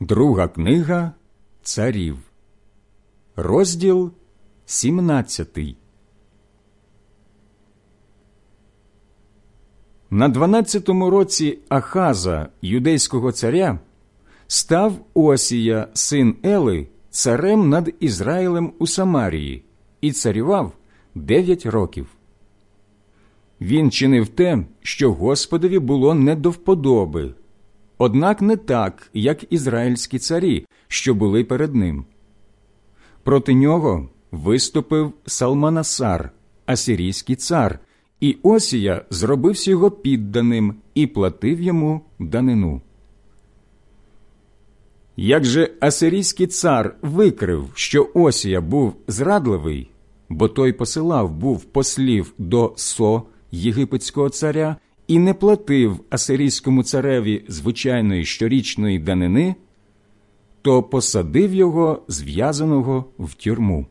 Друга книга Царів, розділ 17 На дванадцятому році Ахаза, юдейського царя, став Осія, син Ели, царем над Ізраїлем у Самарії і царював дев'ять років. Він чинив те, що Господові було не до вподоби, однак не так, як ізраїльські царі, що були перед ним. Проти нього виступив Салманасар, асирійський цар, і Осія зробився його підданим і платив йому данину. Як же асирійський цар викрив, що Осія був зрадливий, бо той посилав був послів до Со, єгипетського царя, і не платив асирійському цареві звичайної щорічної данини, то посадив його зв'язаного в тюрму.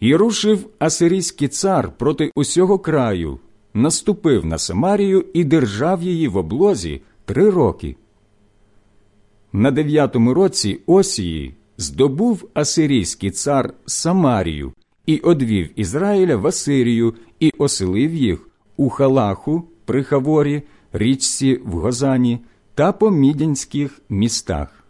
І рушив асирійський цар проти усього краю, наступив на Самарію і держав її в облозі три роки. На дев'ятому році Осії здобув асирійський цар Самарію і одвів Ізраїля в Асирію і оселив їх у Халаху при Хаворі, річці в Гозані та по мідянських містах.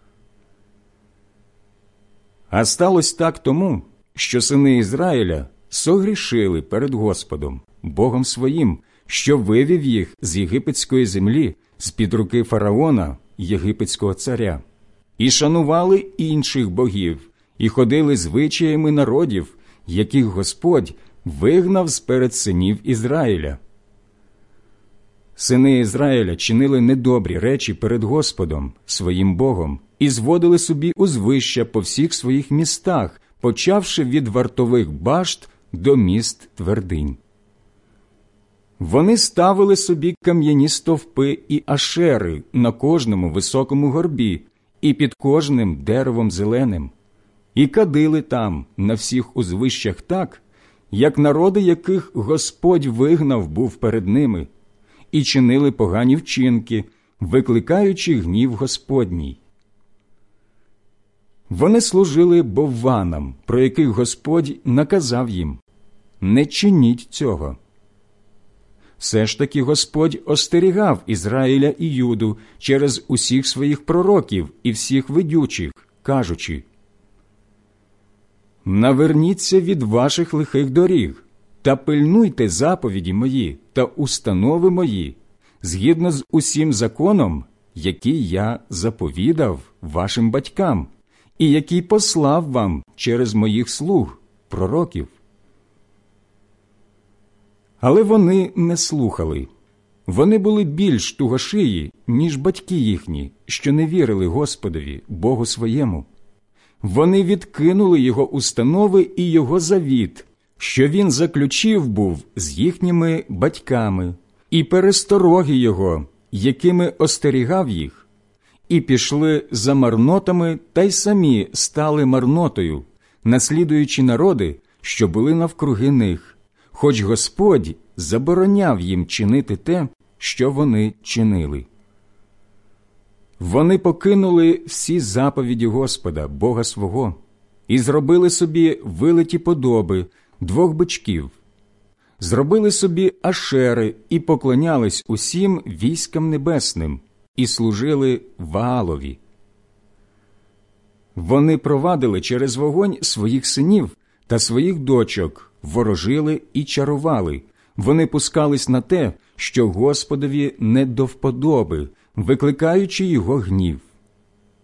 А сталося так тому, що сини Ізраїля согрішили перед Господом, Богом своїм, що вивів їх з єгипетської землі, з під руки фараона, єгипетського царя, і шанували інших богів, і ходили звичаями народів, яких Господь вигнав з перед синів Ізраїля. Сини Ізраїля чинили недобрі речі перед Господом, своїм Богом, і зводили собі узвища по всіх своїх містах, почавши від вартових башт до міст твердинь. Вони ставили собі кам'яні стовпи і ашери на кожному високому горбі і під кожним деревом зеленим, і кадили там на всіх узвищах так, як народи, яких Господь вигнав був перед ними, і чинили погані вчинки, викликаючи гнів Господній. Вони служили бовванам, про яких Господь наказав їм не чиніть цього. Все ж таки Господь остерігав Ізраїля і Юду через усіх своїх пророків і всіх видючих, кажучи Наверніться від ваших лихих доріг та пильнуйте заповіді мої та установи мої, згідно з усім законом, який я заповідав вашим батькам, і який послав вам через моїх слуг, пророків. Але вони не слухали. Вони були більш тугошиї, ніж батьки їхні, що не вірили Господові, Богу своєму. Вони відкинули його установи і його завіт, що він заключив був з їхніми батьками, і перестороги його, якими остерігав їх, і пішли за марнотами та й самі стали марнотою, наслідуючи народи, що були навкруги них, хоч Господь забороняв їм чинити те, що вони чинили. Вони покинули всі заповіді Господа, Бога свого, і зробили собі вилиті подоби двох бичків, зробили собі ашери і поклонялись усім військам небесним, і служили Ваалові. Вони провадили через вогонь своїх синів та своїх дочок, ворожили і чарували. Вони пускались на те, що Господові не до вподоби, викликаючи його гнів.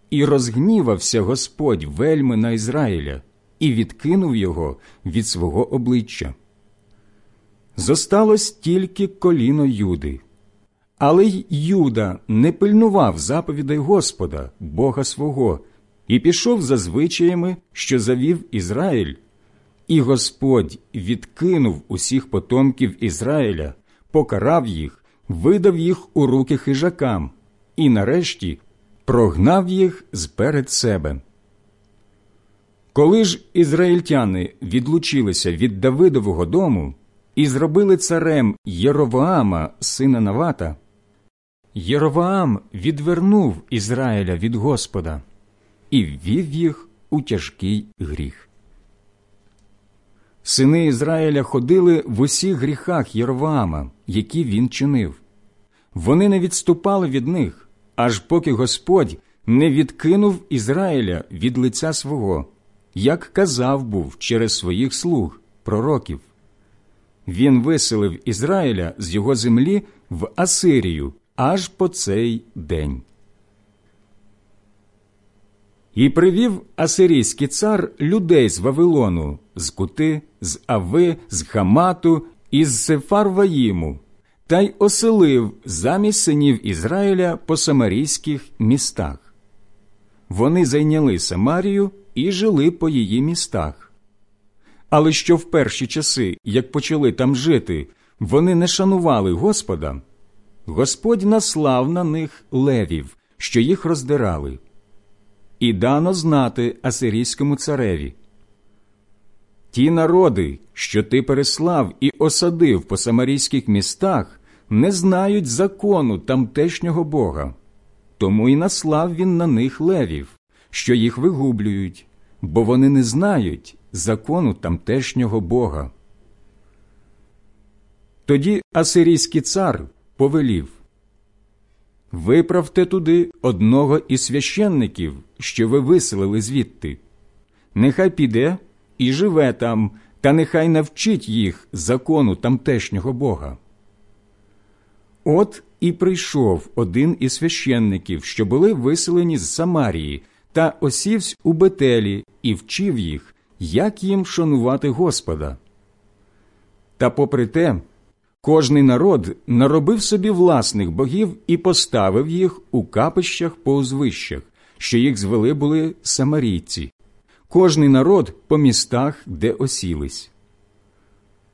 І розгнівався Господь вельми на Ізраїля і відкинув його від свого обличчя. Зосталось тільки коліно Юди. Але й Юда не пильнував заповідей Господа, Бога свого, і пішов за звичаями, що завів Ізраїль, і Господь відкинув усіх потомків Ізраїля, покарав їх, видав їх у руки хижакам, і нарешті прогнав їх зперед себе. Коли ж ізраїльтяни відлучилися від Давидового дому і зробили царем Єровоама, сина Навата, Єроваам відвернув Ізраїля від Господа і ввів їх у тяжкий гріх. Сини Ізраїля ходили в усіх гріхах Єроваама, які він чинив. Вони не відступали від них, аж поки Господь не відкинув Ізраїля від лиця свого, як казав був через своїх слуг, пророків. Він виселив Ізраїля з його землі в Асирію аж по цей день. І привів асирійський цар людей з Вавилону, з Кути, з Ави, з Хамату і з Сефарваїму, та й оселив замість синів Ізраїля по самарійських містах. Вони зайняли Самарію і жили по її містах. Але що в перші часи, як почали там жити, вони не шанували Господа, Господь наслав на них левів, що їх роздирали і дано знати Асирійському цареві. Ті народи, що ти переслав і осадив по самарійських містах, не знають закону тамтешнього Бога, тому й наслав він на них левів, що їх вигублюють, бо вони не знають закону тамтешнього Бога. Тоді Асирійський цар повелів Виправте туди одного із священників, що ви виселили звідти. Нехай піде і живе там, та нехай навчить їх закону тамтешнього Бога. От і прийшов один із священників, що були виселені з Самарії, та осівсь у Бетелі і вчив їх, як їм шанувати Господа. Та попри те, Кожний народ наробив собі власних богів і поставив їх у капищах по узвищах, що їх звели були самарійці, кожний народ по містах, де осілись.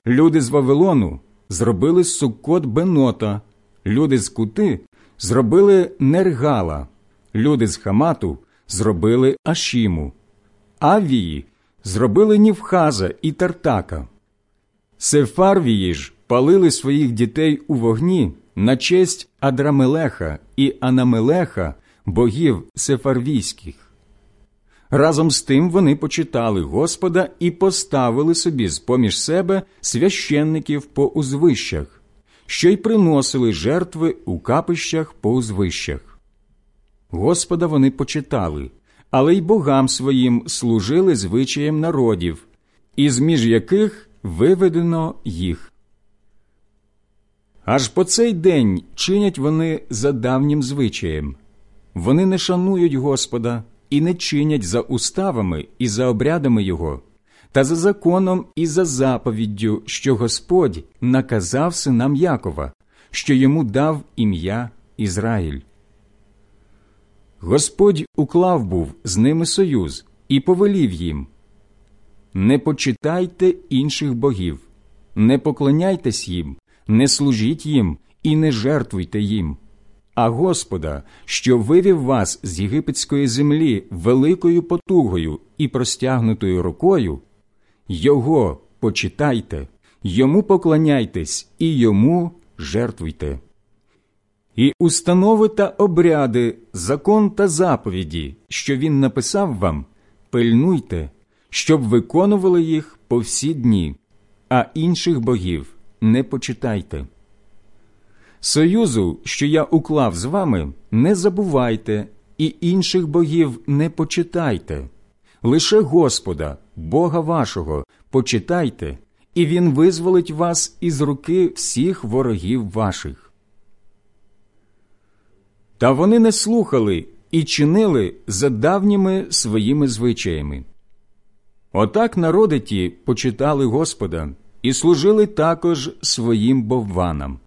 Люди з Вавилону зробили суккот Бенота, люди з Кути зробили Нергала, люди з Хамату зробили Ашіму, Авії зробили Нівхаза і Тартака. Сефарвії ж палили своїх дітей у вогні на честь Адрамелеха і Анамелеха, богів сефарвійських. Разом з тим вони почитали Господа і поставили собі з поміж себе священників по узвищах, що й приносили жертви у капищах по узвищах. Господа вони почитали, але й богам своїм служили звичаєм народів, із між яких виведено їх. Аж по цей день чинять вони за давнім звичаєм. Вони не шанують Господа і не чинять за уставами і за обрядами Його, та за законом і за заповіддю, що Господь наказав синам Якова, що йому дав ім'я Ізраїль. Господь уклав був з ними союз і повелів їм Не почитайте інших богів, не поклоняйтесь їм не служіть їм і не жертвуйте їм, а Господа, що вивів вас з єгипетської землі великою потугою і простягнутою рукою, Його почитайте, йому поклоняйтесь і йому жертвуйте. І установи та обряди, закон та заповіді, що він написав вам, пильнуйте, щоб виконували їх по всі дні, а інших богів не почитайте. Союзу, що я уклав з вами, не забувайте, і інших богів не почитайте. Лише Господа, Бога вашого, почитайте, і Він визволить вас із руки всіх ворогів ваших. Та вони не слухали і чинили за давніми своїми звичаями. Отак народи ті почитали Господа і служили також своїм бовванам.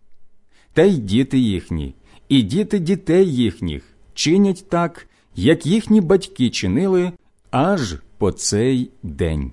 Та й діти їхні, і діти дітей їхніх чинять так, як їхні батьки чинили аж по цей день.